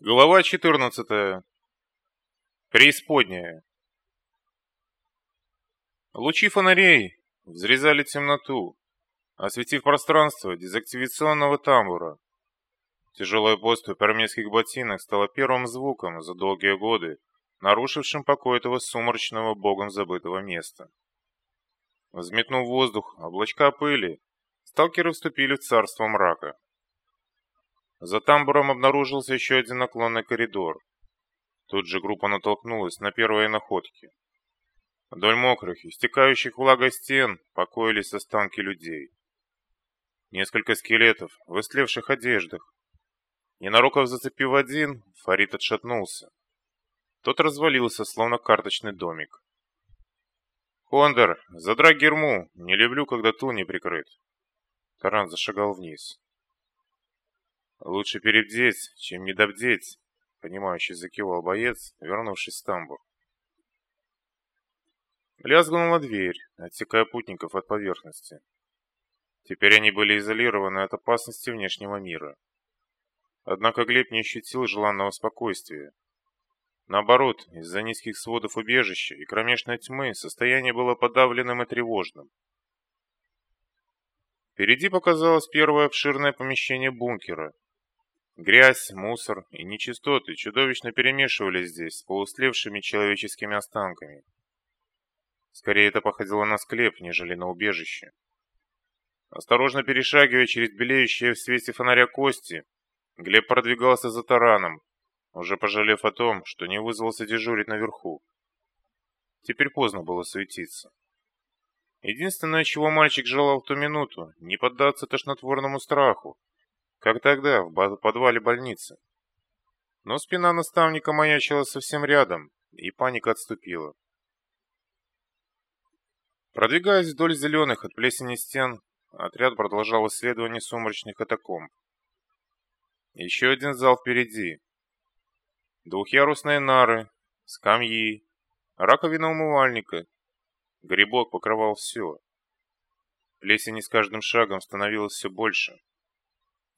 Глава 14. Преисподняя. Лучи фонарей взрезали темноту, осветив пространство дезактивационного тамбура. Тяжелая поступь армейских ботинок стала первым звуком за долгие годы, нарушившим покой этого сумрачного богом забытого места. Взметнув воздух облачка пыли, сталкеры вступили в царство мрака. За тамбуром обнаружился еще один наклонный коридор. Тут же группа натолкнулась на первые находки. Вдоль мокрых, истекающих влагой стен покоились останки людей. Несколько скелетов в истлевших одеждах. Ненароков зацепив один, Фарид отшатнулся. Тот развалился, словно карточный домик. «Хондор, задрай герму! Не люблю, когда тул не прикрыт!» Таран зашагал вниз. «Лучше перебдеть, чем недобдеть», — понимающий закивал боец, вернувшись в тамбур. Лязгнула дверь, отсекая путников от поверхности. Теперь они были изолированы от опасности внешнего мира. Однако Глеб не ощутил желанного спокойствия. Наоборот, из-за низких сводов убежища и кромешной тьмы состояние было подавленным и тревожным. Впереди показалось первое обширное помещение бункера, Грязь, мусор и нечистоты чудовищно перемешивались здесь с полуслевшими человеческими останками. Скорее это походило на склеп, нежели на убежище. Осторожно перешагивая через белеющие в свете фонаря кости, Глеб продвигался за тараном, уже пожалев о том, что не вызвался дежурить наверху. Теперь поздно было суетиться. Единственное, чего мальчик желал в ту минуту, не поддаться тошнотворному страху, как тогда, в подвале больницы. Но спина наставника маячила совсем рядом, и паника отступила. Продвигаясь вдоль зеленых от плесени стен, отряд продолжал исследование сумрачных катакомб. Еще один зал впереди. Двухъярусные нары, скамьи, раковина умывальника. Грибок покрывал все. Плесени с каждым шагом становилось все больше.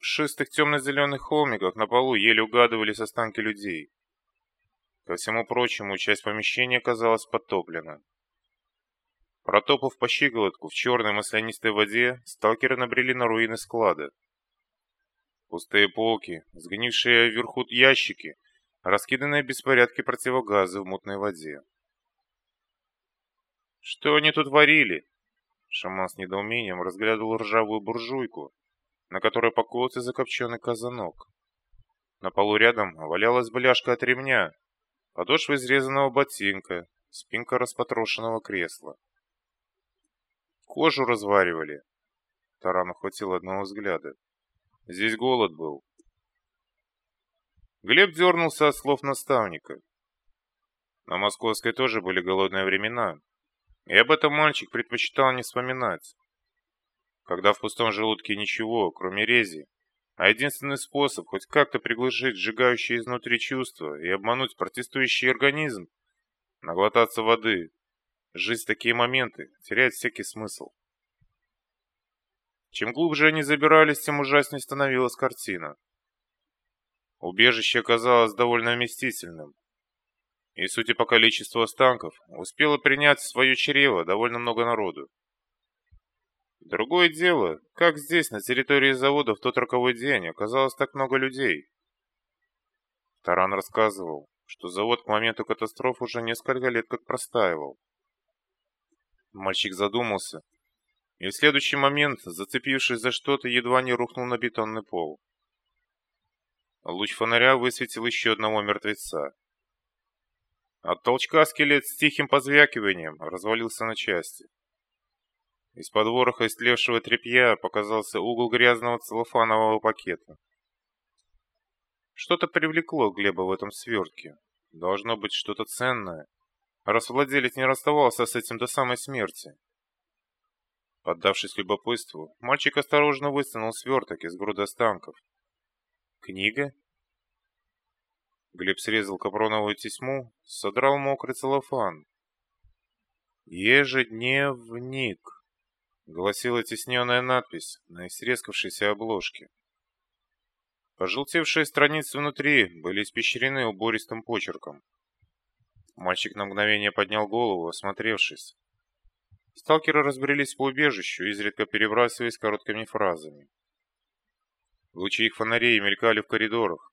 В шестых темно-зеленых холмиках на полу еле угадывались останки людей. Ко всему прочему, часть помещения оказалась подтоплена. Протопав по щиколотку в черной маслянистой воде, сталкеры набрели на руины склада. Пустые полки, сгнившие вверху ящики, раскиданные беспорядки противогазы в мутной воде. «Что они тут варили?» Шаман с недоумением разглядывал ржавую буржуйку, на которой покоился закопченный казанок. На полу рядом валялась бляшка от ремня, подошва изрезанного ботинка, спинка распотрошенного кресла. Кожу разваривали. Тарану хватило одного взгляда. Здесь голод был. Глеб дернулся от слов наставника. На Московской тоже были голодные времена, и об этом мальчик предпочитал не вспоминать когда в пустом желудке ничего, кроме рези, а единственный способ хоть как-то приглушить сжигающие изнутри чувства и обмануть протестующий организм – наглотаться воды. Жизнь в такие моменты теряет всякий смысл. Чем глубже они забирались, тем ужаснее становилась картина. Убежище оказалось довольно вместительным. И, судя по количеству останков, успело принять в свое чрево довольно много народу. Другое дело, как здесь, на территории завода, в тот роковой день оказалось так много людей. Таран рассказывал, что завод к моменту катастрофы уже несколько лет как простаивал. Мальчик задумался, и в следующий момент, зацепившись за что-то, едва не рухнул на бетонный пол. Луч фонаря высветил еще одного мертвеца. От толчка скелет с тихим позвякиванием развалился на части. Из-под вороха истлевшего тряпья показался угол грязного целлофанового пакета. Что-то привлекло Глеба в этом свертке. Должно быть что-то ценное, раз владелец не расставался с этим до самой смерти. Поддавшись любопытству, мальчик осторожно вытянул сверток из груды останков. «Книга?» Глеб срезал капроновую тесьму, содрал мокрый целлофан. «Ежедневник» гласила тесненная надпись на истрескавшейся обложке. Пожелтевшие страницы внутри были испещрены убористым почерком. Мальчик на мгновение поднял голову, осмотревшись. Сталкеры разбрелись по убежищу, изредка перебрасываясь короткими фразами. Лучи их фонарей мелькали в коридорах.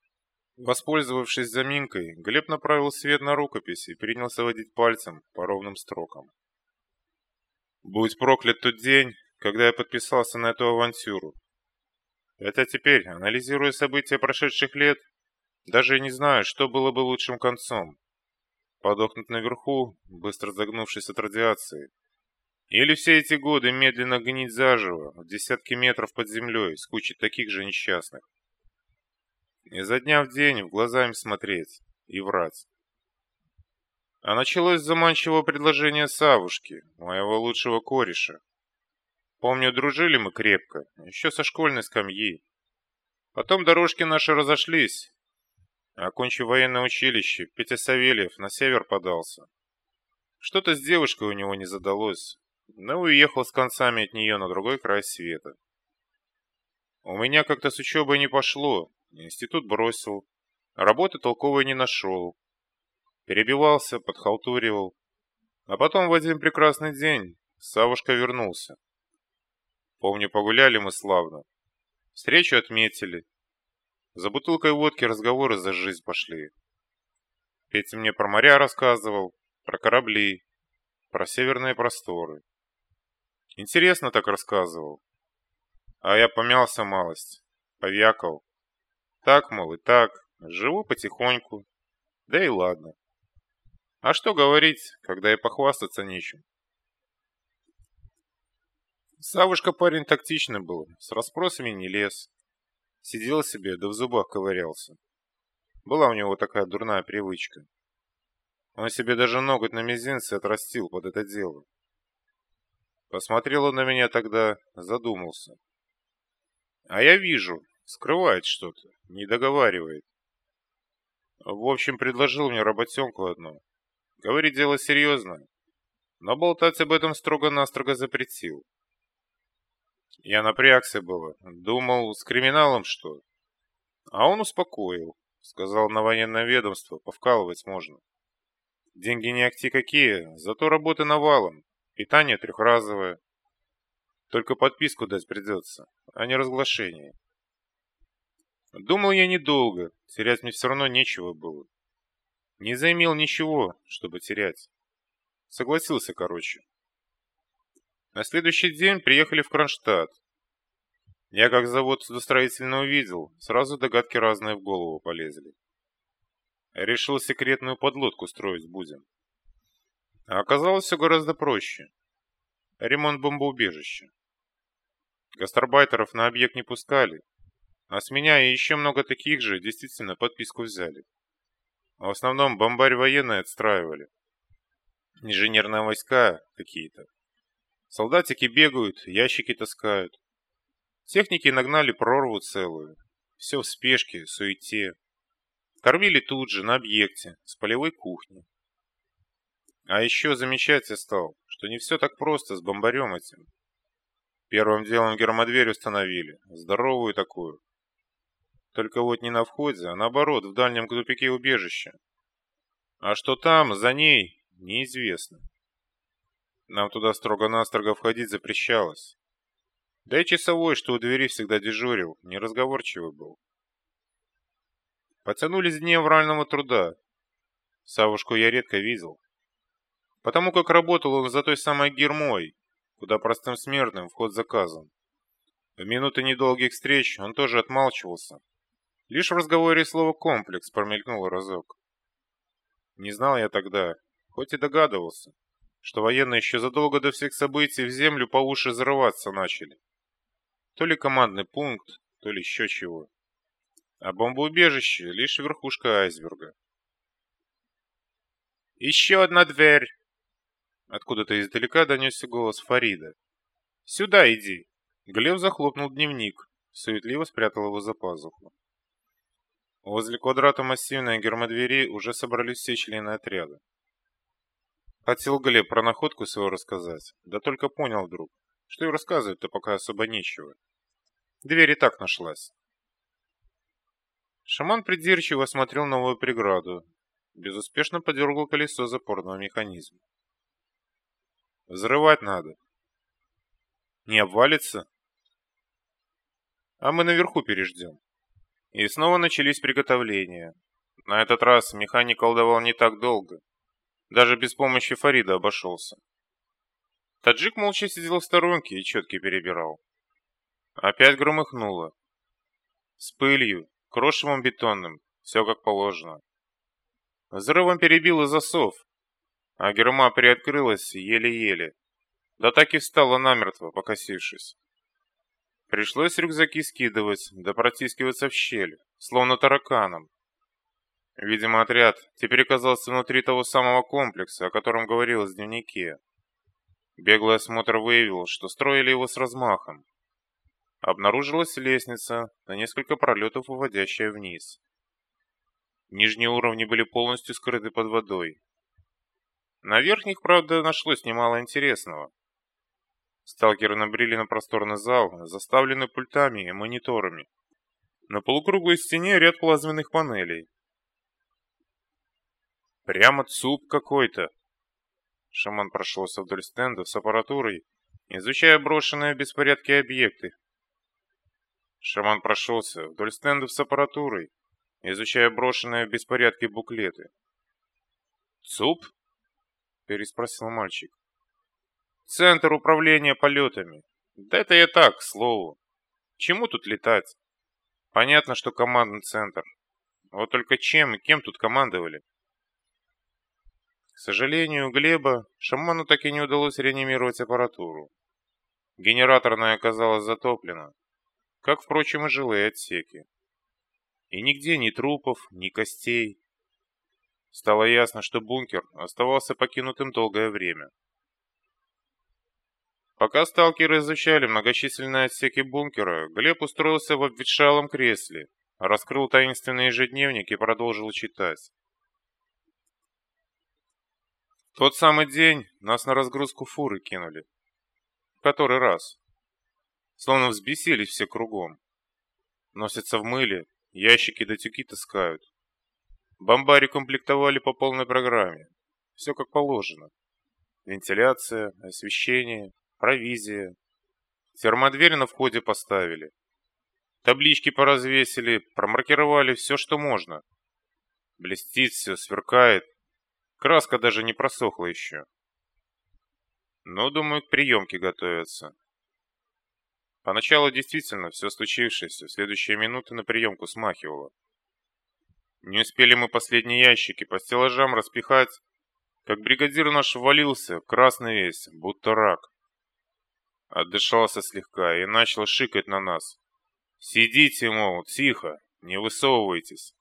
Воспользовавшись заминкой, Глеб направил свет на рукопись и принялся водить пальцем по ровным строкам. «Будь проклят тот день, когда я подписался на эту авантюру. Это теперь, анализируя события прошедших лет, даже не знаю, что было бы лучшим концом. Подохнуть наверху, быстро загнувшись от радиации. Или все эти годы медленно гнить заживо, в десятки метров под землей, с кучей таких же несчастных. И за дня в день в глаза им смотреть и врать. А началось с заманчивого предложения Савушки, моего лучшего кореша. Помню, дружили мы крепко, еще со школьной скамьи. Потом дорожки наши разошлись. Окончив военное училище, Петя Савельев на север подался. Что-то с девушкой у него не задалось, но уехал с концами от нее на другой край света. У меня как-то с учебой не пошло, институт бросил, работы толковой не нашел. Перебивался, подхалтуривал. А потом в один прекрасный день Савушка вернулся. Помню, погуляли мы славно. Встречу отметили. За бутылкой водки разговоры за жизнь пошли. Петя мне про моря рассказывал, про корабли, про северные просторы. Интересно так рассказывал. А я помялся малость, повякал. Так, мол, и так, живу потихоньку. Да и ладно. А что говорить, когда и похвастаться нечем? Савушка парень тактичный был, с расспросами не лез. Сидел себе, да в зубах ковырялся. Была у него такая дурная привычка. Он себе даже ноготь на мизинце отрастил под это дело. Посмотрел он на меня тогда, задумался. А я вижу, скрывает что-то, не договаривает. В общем, предложил мне работенку одну. Говорит, дело серьезное. Но болтать об этом строго-настрого запретил. Я напрягся было, думал, с криминалом что. А он успокоил, сказал на военное ведомство, повкалывать можно. Деньги не акти какие, зато работы навалом, питание трехразовое. Только подписку дать придется, а не разглашение. Думал я недолго, терять мне все равно нечего было. Не заимел ничего, чтобы терять. Согласился, короче. На следующий день приехали в Кронштадт. Я как завод судостроительно увидел, сразу догадки разные в голову полезли. Решил секретную подлодку строить будем. А оказалось все гораздо проще. Ремонт бомбоубежища. Гастарбайтеров на объект не пускали, а с меня и еще много таких же действительно подписку взяли. В основном бомбарь военные отстраивали. Инженерные войска какие-то. Солдатики бегают, ящики таскают. Техники нагнали прорву целую. Все в спешке, суете. Кормили тут же, на объекте, с полевой кухни. А еще замечать я стал, что не все так просто с бомбарем этим. Первым делом гермодверь установили, здоровую такую. Только вот не на входе, а наоборот, в дальнем тупике убежища. А что там, за ней, неизвестно. Нам туда строго-настрого входить запрещалось. Да и часовой, что у двери всегда дежурил, неразговорчивый был. Потянулись дни аврального труда. Савушку я редко видел. Потому как работал он за той самой гермой, куда простым смертным вход заказан. В минуты недолгих встреч он тоже отмалчивался. Лишь в разговоре слово «комплекс» промелькнуло разок. Не знал я тогда, хоть и догадывался, что военные еще задолго до всех событий в землю по уши взрываться начали. То ли командный пункт, то ли еще чего. А бомбоубежище — лишь верхушка айсберга. «Еще одна дверь!» Откуда-то издалека донесся голос Фарида. «Сюда иди!» Глеб захлопнул дневник, суетливо спрятал его за пазуху. Возле квадрата массивной гермодвери уже собрались все члены отряда. Хотел Глеб про находку свою рассказать, да только понял вдруг, что и рассказывать-то пока особо нечего. Дверь и так нашлась. Шаман придирчиво осмотрел новую преграду, безуспешно подергал колесо запорного механизма. Взрывать надо. Не обвалится? А мы наверху переждем. И снова начались приготовления. На этот раз механик колдовал не так долго. Даже без помощи Фарида обошелся. Таджик молча сидел в сторонке и четки перебирал. Опять громыхнуло. С пылью, крошевом бетонным, все как положено. Взрывом перебило засов, а герма приоткрылась еле-еле. Да так и встала намертво, покосившись. Пришлось рюкзаки скидывать, да протискиваться в щель, словно тараканом. Видимо, отряд теперь оказался внутри того самого комплекса, о котором говорилось в дневнике. Беглый осмотр выявил, что строили его с размахом. Обнаружилась лестница на несколько пролетов, уводящая вниз. Нижние уровни были полностью скрыты под водой. На верхних, правда, нашлось немало интересного. Сталкеры набрели на просторный зал, заставленный пультами и мониторами. На полукруглой стене ряд плазменных панелей. Прямо ЦУП какой-то. Шаман прошелся вдоль стендов с аппаратурой, изучая брошенные в беспорядке объекты. Шаман прошелся вдоль стендов с аппаратурой, изучая брошенные в беспорядке буклеты. «ЦУП?» — переспросил мальчик. «Центр управления полетами. Да это я так, к слову. Чему тут летать? Понятно, что командный центр. Вот только чем и кем тут командовали?» К сожалению, Глеба шаману так и не удалось реанимировать аппаратуру. Генераторная оказалась затоплена, как, впрочем, и жилые отсеки. И нигде ни трупов, ни костей. Стало ясно, что бункер оставался покинутым долгое время. Пока сталкеры изучали многочисленные отсеки бункера, Глеб устроился в обветшалом кресле, раскрыл таинственный ежедневник и продолжил читать. тот самый день нас на разгрузку фуры кинули. Который раз. Словно взбесились все кругом. Носятся в мыле, ящики до тюки таскают. Бомбари комплектовали по полной программе. Все как положено. Вентиляция, освещение, провизия. Термодверь на входе поставили. Таблички поразвесили, промаркировали все, что можно. Блестит все, сверкает, Краска даже не просохла еще. Но, думаю, к приемке готовятся. Поначалу действительно все случившееся в следующие минуты на приемку смахивало. Не успели мы последние ящики по стеллажам распихать, как бригадир наш ввалился, красный весь, будто рак. Отдышался слегка и начал шикать на нас. «Сидите, мол, тихо, не высовывайтесь».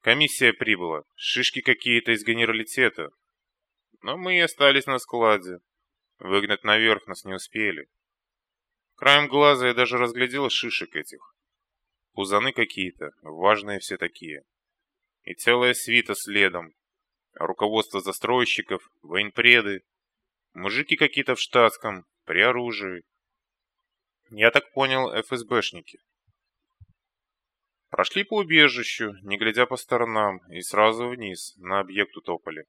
Комиссия прибыла, шишки какие-то из генералитета. Но мы и остались на складе. Выгнать наверх нас не успели. Краем глаза я даже разглядел шишек этих. Пузаны какие-то, важные все такие. И целая свита следом. Руководство застройщиков, военпреды. Мужики какие-то в штатском, при оружии. Я так понял, ФСБшники. Прошли по убежищу, не глядя по сторонам, и сразу вниз, на объект утопали.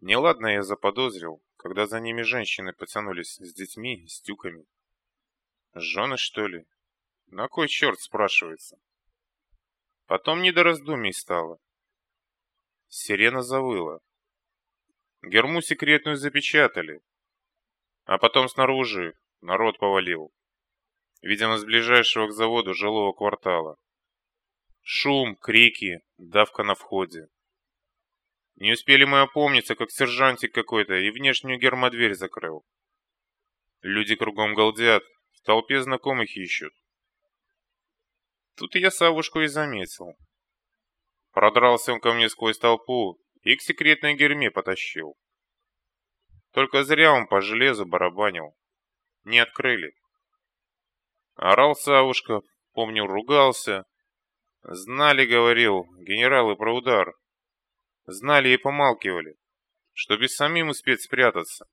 Неладно я заподозрил, когда за ними женщины потянулись с детьми, с тюками. Жены, что ли? На кой черт, спрашивается? Потом не до раздумий стало. Сирена завыла. Герму секретную запечатали. А потом снаружи народ повалил видимо, с ближайшего к заводу жилого квартала. Шум, крики, давка на входе. Не успели мы опомниться, как сержантик какой-то и внешнюю гермодверь закрыл. Люди кругом галдят, в толпе знакомых ищут. Тут я Савушку и заметил. Продрался он ко мне сквозь толпу и к секретной герме потащил. Только зря он по железу барабанил. Не открыли. Орал Савушка, помню, ругался. Знали, говорил, генералы про удар. Знали и помалкивали, что без самим успеть спрятаться.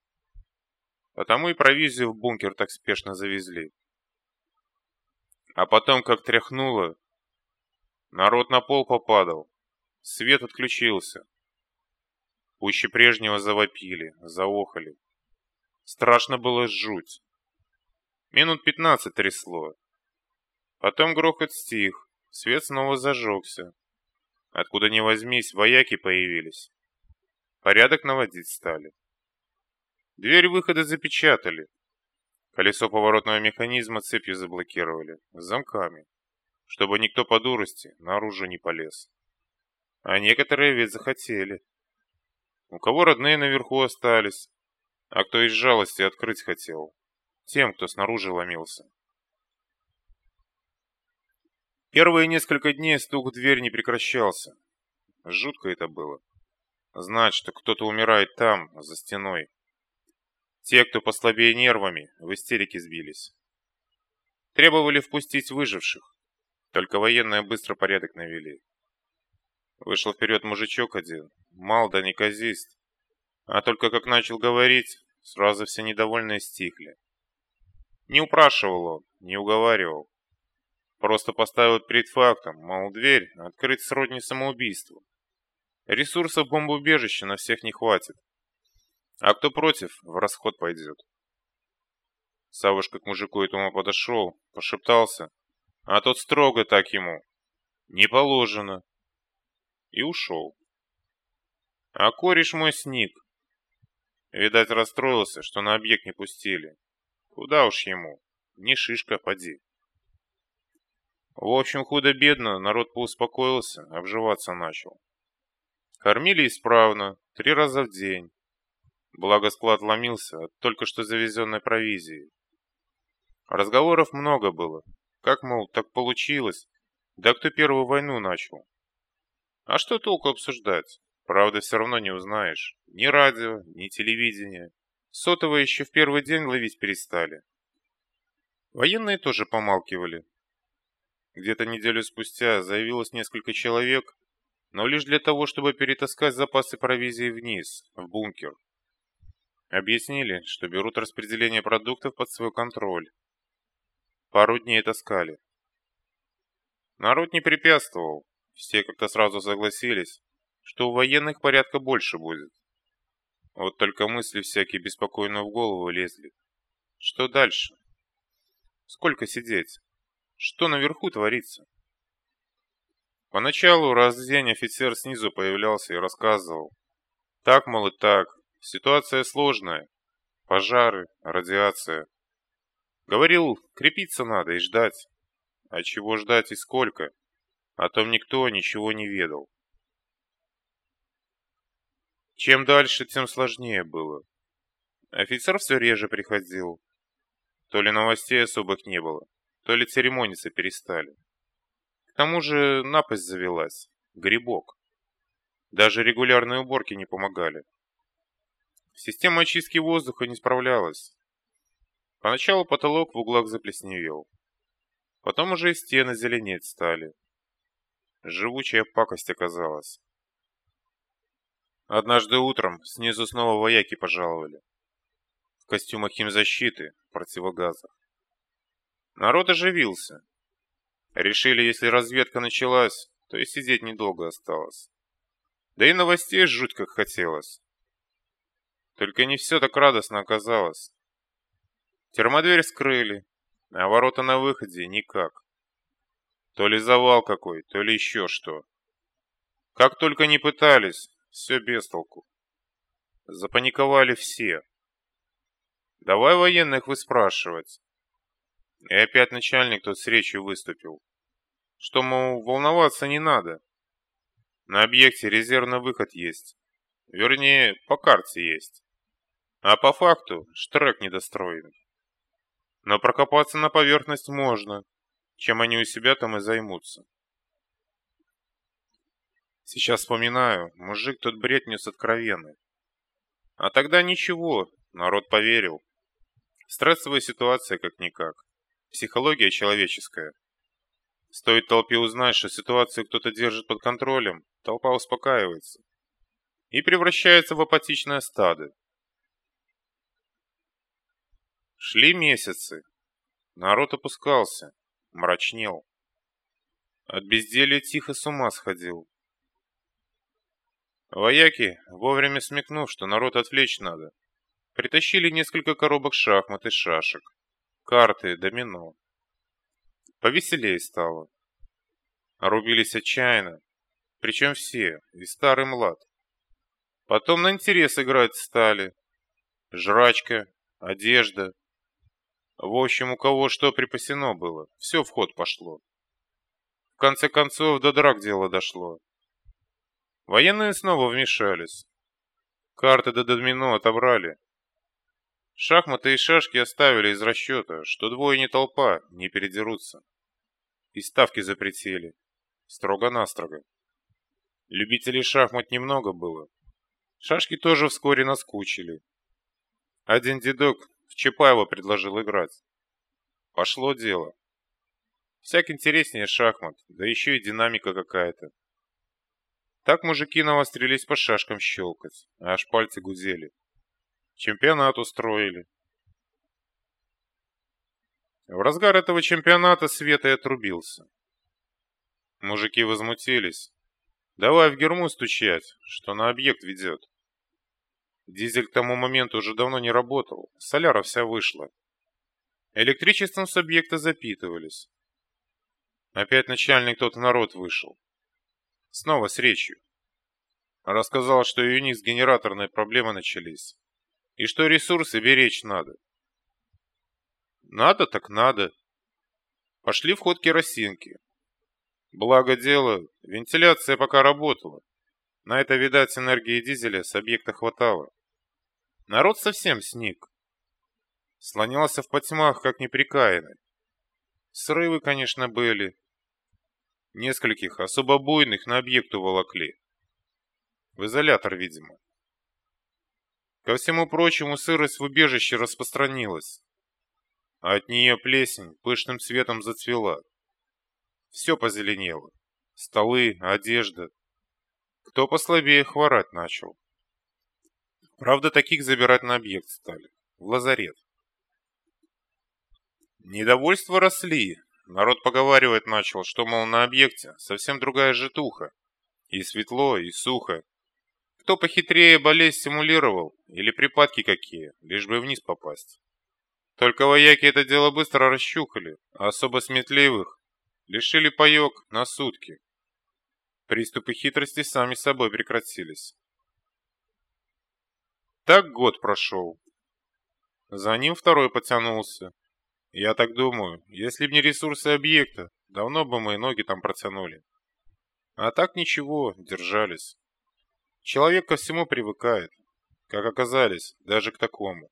Потому и провизию в бункер так спешно завезли. А потом, как тряхнуло, Народ на пол попадал. Свет отключился. Пуще прежнего завопили, заохали. Страшно было жуть. Минут пятнадцать трясло. Потом грохот стих, свет снова зажегся. Откуда ни возьмись, вояки появились. Порядок наводить стали. Дверь выхода запечатали. Колесо поворотного механизма цепью заблокировали, замками, чтобы никто по дурости наружу не полез. А некоторые ведь захотели. У кого родные наверху остались, а кто из жалости открыть хотел. Тем, кто снаружи ломился. Первые несколько дней стук в дверь не прекращался. Жутко это было. Знать, что кто-то умирает там, за стеной. Те, кто послабее нервами, в истерике сбились. Требовали впустить выживших. Только военные быстро порядок навели. Вышел вперед мужичок один, мал да неказист. А только как начал говорить, сразу все недовольные стихли. Не упрашивал он, не уговаривал. Просто поставил перед фактом, мол, дверь открыть сродни самоубийству. Ресурсов бомбоубежища на всех не хватит. А кто против, в расход пойдет. Савушка к мужику этому подошел, пошептался, а тот строго так ему. Не положено. И ушел. А кореш мой сник. Видать, расстроился, что на объект не пустили. Куда уж ему, не шишка, поди. В общем, худо-бедно, народ поуспокоился, обживаться начал. Кормили исправно, три раза в день. Благо склад ломился от только что завезенной провизии. Разговоров много было. Как, мол, так получилось? Да кто первую войну начал? А что толку обсуждать? Правда, все равно не узнаешь. Ни радио, ни телевидение. Сотовые еще в первый день ловить перестали. Военные тоже помалкивали, где-то неделю спустя заявилось несколько человек, но лишь для того, чтобы перетаскать запасы провизии вниз, в бункер. Объяснили, что берут распределение продуктов под свой контроль. Пару дней таскали. Народ не препятствовал, все как-то сразу согласились, что у военных порядка больше будет. Вот только мысли всякие беспокойно в голову лезли. Что дальше? Сколько сидеть? Что наверху творится? Поначалу раз в день офицер снизу появлялся и рассказывал. Так, мол, и так. Ситуация сложная. Пожары, радиация. Говорил, крепиться надо и ждать. А чего ждать и сколько? О том никто ничего не ведал. Чем дальше, тем сложнее было. Офицер все реже приходил. То ли новостей особых не было, то ли церемониться перестали. К тому же напасть завелась, грибок. Даже регулярные уборки не помогали. Система очистки воздуха не справлялась. Поначалу потолок в углах заплесневел. Потом уже и стены зеленеть стали. Живучая пакость оказалась. Однажды утром снизу снова вояки пожаловали. В костюмах химзащиты, противогазах. Народ оживился. Решили, если разведка началась, то и сидеть недолго осталось. Да и новостей жуть как хотелось. Только не все так радостно оказалось. Термодверь скрыли, а ворота на выходе никак. То ли завал какой, то ли еще что. Как только не пытались, все без толку. Запаниковали все. Давай военных выспрашивать. И опять начальник тут с речью выступил. Что, мол, волноваться не надо. На объекте резервный выход есть. Вернее, по карте есть. А по факту штрек недостроенный. Но прокопаться на поверхность можно, чем они у себя там и займутся. Сейчас вспоминаю, мужик тот бред нес откровенный. А тогда ничего, народ поверил. Стрессовая ситуация как-никак. Психология человеческая. Стоит толпе узнать, что ситуацию кто-то держит под контролем, толпа успокаивается и превращается в апатичное стадо. Шли месяцы. Народ опускался, мрачнел. От безделья тихо с ума сходил. Вояки, вовремя смекнув, что народ отвлечь надо, притащили несколько коробок шахмат и шашек, карты, домино. Повеселее стало. Рубились отчаянно, причем все, и старый млад. Потом на интерес играть стали. Жрачка, одежда. В общем, у кого что припасено было, все в ход пошло. В конце концов, до драк дело дошло. Военные снова вмешались. Карты до домино отобрали. Шахматы и шашки оставили из расчета, что двое не толпа, не передерутся. И ставки запретили. Строго-настрого. Любителей шахмат немного было. Шашки тоже вскоре наскучили. Один дедок Чапаева предложил играть. Пошло дело. Всяк интереснее шахмат, да еще и динамика какая-то. Так мужики навострились по шашкам щелкать, аж пальцы гудели. Чемпионат устроили. В разгар этого чемпионата Света и отрубился. Мужики возмутились. Давай в герму стучать, что на объект ведет. Дизель к тому моменту уже давно не работал, соляра вся вышла. Электричеством с объекта запитывались. Опять начальник тот народ вышел. Снова с речью. Рассказал, что и у них с генераторной проблемы начались. И что ресурсы беречь надо. Надо так надо. Пошли в ход керосинки. Благо дело, вентиляция пока работала. На это, видать, энергии дизеля с объекта хватало. Народ совсем сник. Слонялся в потьмах, как неприкаянный. Срывы, конечно, были, Нескольких особо буйных на объект уволокли. В изолятор, видимо. Ко всему прочему, сырость в убежище распространилась. А от нее плесень пышным цветом зацвела. Все позеленело. Столы, одежда. Кто послабее хворать начал. Правда, таких забирать на объект стали. В лазарет. Недовольства росли, Народ поговаривать начал, что, мол, на объекте совсем другая житуха. И светло, и сухо. Кто похитрее болезнь симулировал, или припадки какие, лишь бы вниз попасть. Только вояки это дело быстро расщухали, а особо сметливых лишили паёк на сутки. Приступы хитрости сами собой прекратились. Так год прошел. За ним второй потянулся, я так думаю, если б не ресурсы объекта, давно бы мои ноги там протянули. А так ничего, держались. Человек ко всему привыкает, как оказались, даже к такому.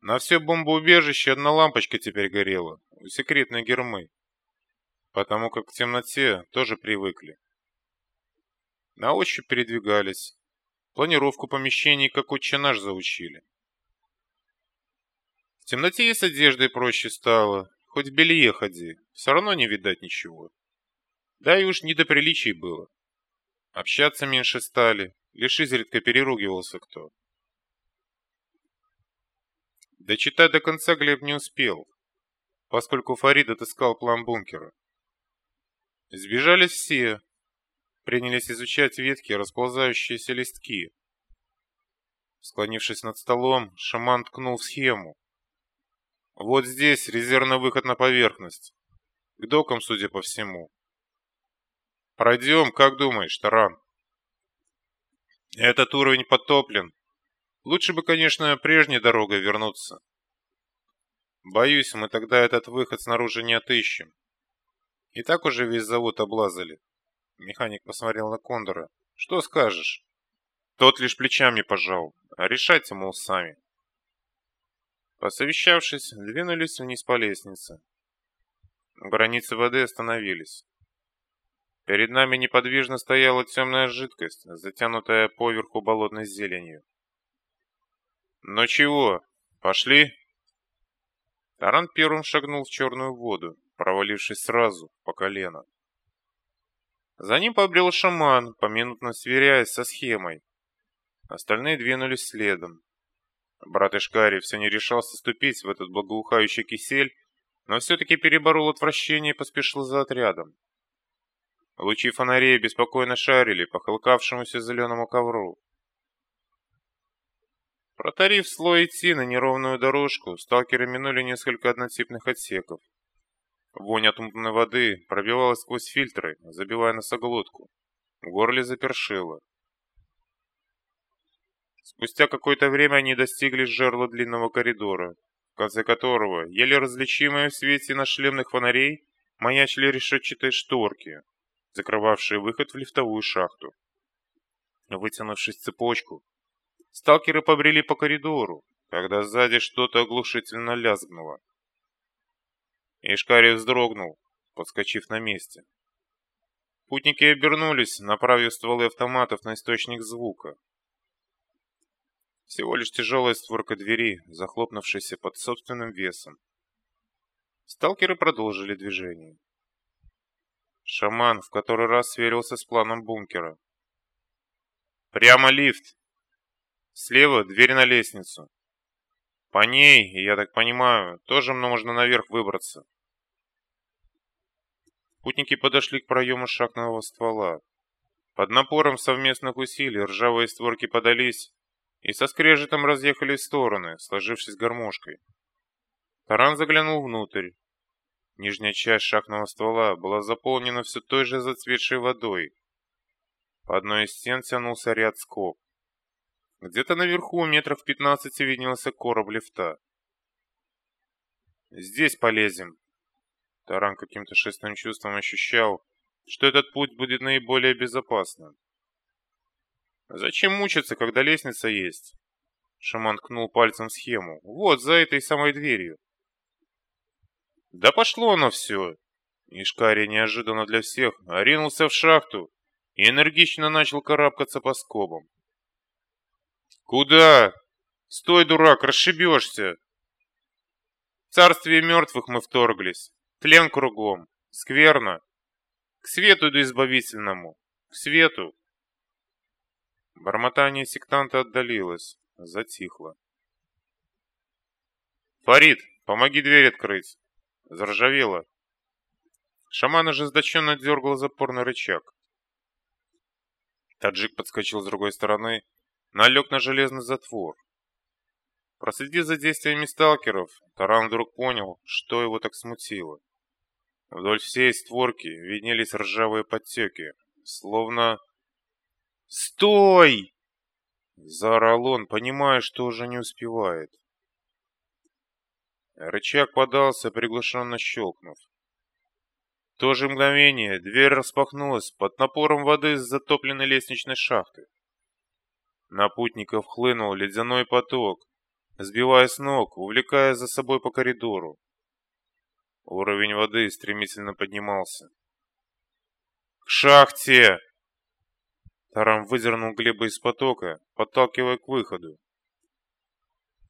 На все бомбоубежище одна лампочка теперь горела, у секретной гермы. Потому как к темноте тоже привыкли. На ощупь передвигались. Планировку помещений, как отче наш, заучили темноте и с одеждой проще стало. Хоть в белье ходи, все равно не видать ничего. Да и уж не до приличий было. Общаться меньше стали, лишь изредка переругивался кто. Дочитать до конца Глеб не успел, поскольку Фарид отыскал план бункера. Сбежали все, принялись изучать ветки, расползающиеся листки. Склонившись над столом, шаман ткнул в схему, вот здесь резервный выход на поверхность. К докам, судя по всему. Пройдем, как думаешь, Таран? Этот уровень потоплен. Лучше бы, конечно, прежней дорогой вернуться. Боюсь, мы тогда этот выход снаружи не отыщем. И так уже весь завод облазали. Механик посмотрел на Кондора. Что скажешь? Тот лишь плечами пожал. А решайте, мол, сами. Посовещавшись, двинулись вниз по лестнице. У границы воды остановились. Перед нами неподвижно стояла темная жидкость, затянутая поверху болотной зеленью. «Ну чего, пошли?» Таран первым шагнул в черную воду, провалившись сразу, по колено. За ним побрел шаман, поминутно сверяясь со схемой. Остальные двинулись следом. Брат Ишкари все не решался ступить в этот благоухающий кисель, но все-таки переборол отвращение и поспешил за отрядом. Лучи фонарей беспокойно шарили по хлыкавшемуся зеленому ковру. Протарив слой идти на неровную дорожку, сталкеры минули несколько однотипных отсеков. Вонь от мутной воды пробивалась сквозь фильтры, забивая носоглотку. В горле запершило. Спустя какое-то время они достигли жерла длинного коридора, в конце которого, еле различимые в свете нашлемных фонарей, маячили решетчатые шторки, закрывавшие выход в лифтовую шахту. Вытянувшись цепочку, сталкеры побрели по коридору, когда сзади что-то оглушительно лязгнуло. Ишкари вздрогнул, подскочив на месте. Путники обернулись, направив стволы автоматов на источник звука. Всего лишь тяжелая створка двери, захлопнувшаяся под собственным весом. Сталкеры продолжили движение. Шаман в который раз сверился с планом бункера. «Прямо лифт! Слева дверь на лестницу. По ней, я так понимаю, тоже можно наверх выбраться». Путники подошли к проему шахтного ствола. Под напором совместных усилий ржавые створки подались и со скрежетом разъехались в стороны, сложившись гармошкой. Таран заглянул внутрь. Нижняя часть шахтного ствола была заполнена все той же зацветшей водой. По одной из стен тянулся ряд скоб. Где-то наверху, метров пятнадцати, виднелся короб лифта. «Здесь полезем». Таран каким-то шестым чувством ощущал, что этот путь будет наиболее безопасным. «Зачем мучиться, когда лестница есть?» Шаман ткнул пальцем схему. «Вот, за этой самой дверью». Да пошло оно все. Ишкари неожиданно для всех оринулся в шахту и энергично начал карабкаться по скобам. «Куда? Стой, дурак, расшибешься!» В царствие мертвых мы вторглись. Тлен кругом. Скверно. К свету иду избавительному. К свету. Бормотание сектанта отдалилось, затихло. «Фарид, помоги дверь открыть!» Заржавело. Шаман ожесточенно дергал запорный рычаг. Таджик подскочил с другой стороны, налег на железный затвор. Проследив за действиями сталкеров, Таран вдруг понял, что его так смутило. Вдоль всей створки виднелись ржавые подтеки, словно... «Стой!» Заорал он, понимая, что уже не успевает. Рычаг подался, приглушенно щелкнув. В то же мгновение дверь распахнулась под напором воды с затопленной лестничной шахты. На путников хлынул ледяной поток, сбивая с ног, увлекая за собой по коридору. Уровень воды стремительно поднимался. «К шахте!» Тарам выдернул Глеба из потока, подталкивая к выходу.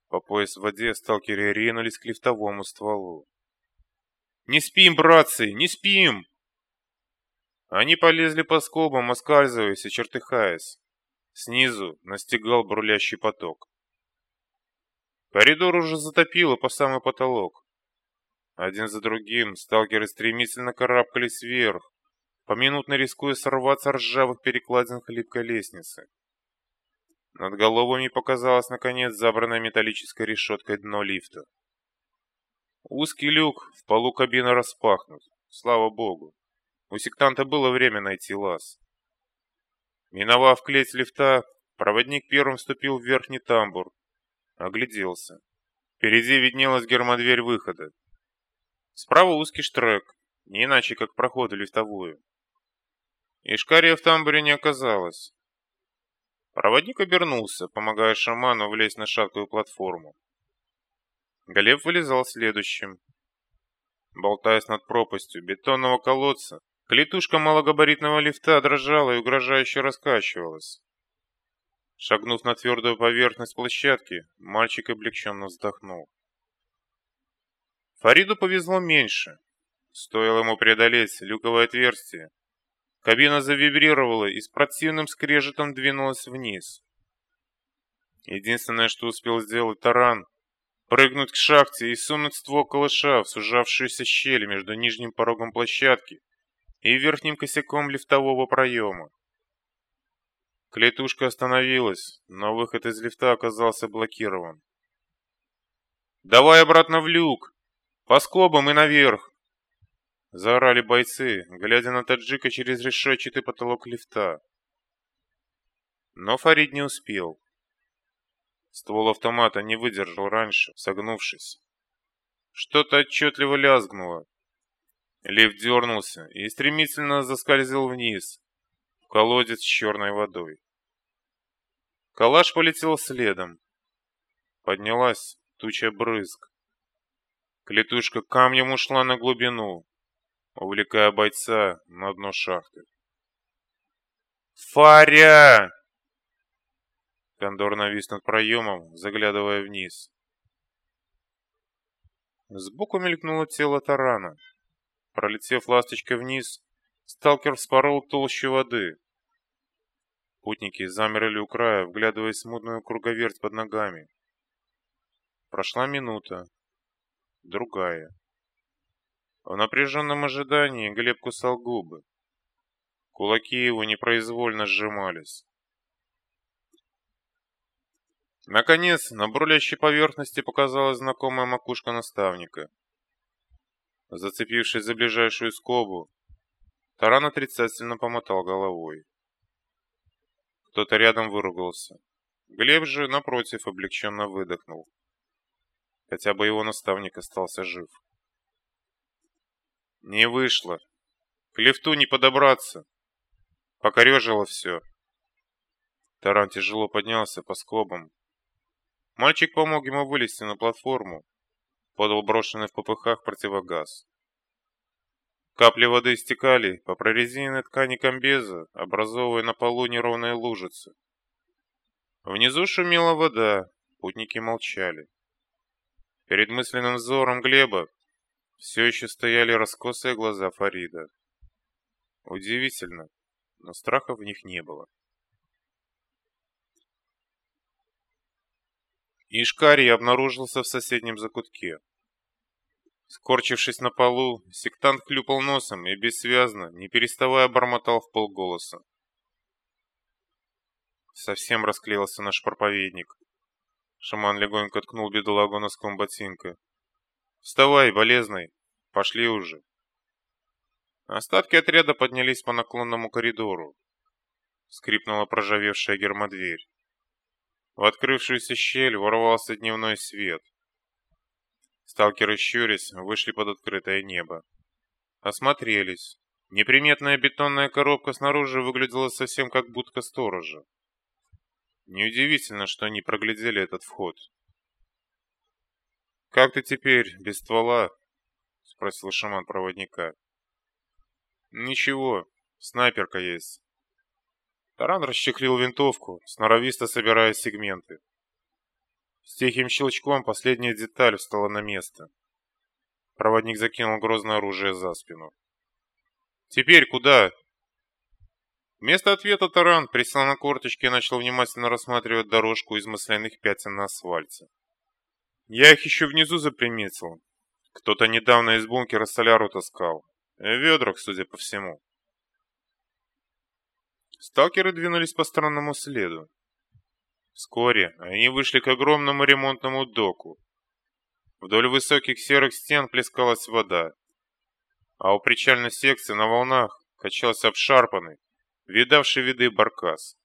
По пояс в воде сталкеры ринулись к лифтовому стволу. «Не спим, братцы, не спим!» Они полезли по скобам, оскальзываясь и чертыхаясь. Снизу настигал брулящий поток. Коридор уже затопило по самый потолок. Один за другим сталкеры стремительно карабкались вверх, поминутно рискуя сорваться ржавых перекладин хлипкой лестницы. Над головами показалось, наконец, забранное металлической решеткой дно лифта. Узкий люк в полу кабины распахнут. Слава богу. У сектанта было время найти лаз. Миновав клеть лифта, проводник первым вступил в верхний тамбур. Огляделся. Впереди виднелась гермодверь выхода. Справа узкий штрек, не иначе, как проход в лифтовую. Ишкария в тамбуре не оказалось. Проводник обернулся, помогая шаману влезть на шаткую платформу. Глеб вылезал следующим. Болтаясь над пропастью бетонного колодца, клетушка малогабаритного лифта дрожала и угрожающе раскачивалась. Шагнув на твердую поверхность площадки, мальчик облегченно вздохнул. Фариду повезло меньше. Стоило ему преодолеть люковое отверстие, Кабина завибрировала и с противным скрежетом двинулась вниз. Единственное, что успел сделать Таран, прыгнуть к шахте и сунуть ствол калаша в сужавшуюся щель между нижним порогом площадки и верхним косяком лифтового проема. Клетушка остановилась, но выход из лифта оказался блокирован. «Давай обратно в люк! По скобам и наверх!» Заорали бойцы, глядя на таджика через решетчатый потолок лифта. Но Фарид не успел. Ствол автомата не выдержал раньше, согнувшись. Что-то отчетливо лязгнуло. Лифт дернулся и стремительно заскользил вниз, в колодец с черной водой. Калаш полетел следом. Поднялась туча брызг. Клетушка камнем ушла на глубину, увлекая бойца на дно шахты. «Фаря!» Кондор навис над проемом, заглядывая вниз. Сбоку мелькнуло тело тарана. Пролетев ласточкой вниз, сталкер вспорол толщу воды. Путники замерли у края, вглядываясь в мутную круговерть под ногами. Прошла минута. Другая. В напряженном ожидании Глеб кусал губы. Кулаки его непроизвольно сжимались. Наконец, на бурлящей поверхности показалась знакомая макушка наставника. Зацепившись за ближайшую скобу, Таран отрицательно помотал головой. Кто-то рядом выругался. Глеб же, напротив, облегченно выдохнул. Хотя бы его наставник остался жив. Не вышло. К лифту не подобраться. Покорежило все. Таран тяжело поднялся по скобам, Мальчик помог ему вылезти на платформу, подал в попыхах противогаз. Капли воды стекали по прорезиненной ткани комбеза, образовывая на полу неровные лужицы. Внизу шумела вода, путники молчали. Перед мысленным взором Глеба все еще стояли раскосые глаза Фарида. Удивительно, но страха в них не было. Ишкарий обнаружился в соседнем закутке. Скорчившись на полу, сектант хлюпал носом и бессвязно, не переставая бормотал в полголоса. Совсем расклеился наш проповедник. Шаман легонько ткнул бедолагу носком ботинка. «Вставай, болезный! Пошли уже!» Остатки отряда поднялись по наклонному коридору. Скрипнула проржавевшая гермодверь. В открывшуюся щель ворвался дневной свет. Сталкеры, щурясь, вышли под открытое небо. Осмотрелись. Неприметная бетонная коробка снаружи выглядела совсем как будка сторожа. Неудивительно, что они проглядели этот вход. «Как ты теперь, без ствола?» — спросил шаман проводника. «Ничего, снайперка есть. Таран расчехлил винтовку, сноровисто собирая сегменты. С тихим щелчком последняя деталь встала на место. Проводник закинул грозное оружие за спину. «Теперь куда?» Вместо ответа Таран присел на корточки и начал внимательно рассматривать дорожку из масляных пятен на асфальте. «Я их еще внизу заприметил. Кто-то недавно из бункера соляру таскал. В ведрах, судя по всему. Сталкеры двинулись по странному следу. Вскоре они вышли к огромному ремонтному доку. Вдоль высоких серых стен плескалась вода, а у причальной секции на волнах качался обшарпанный, видавший виды баркас.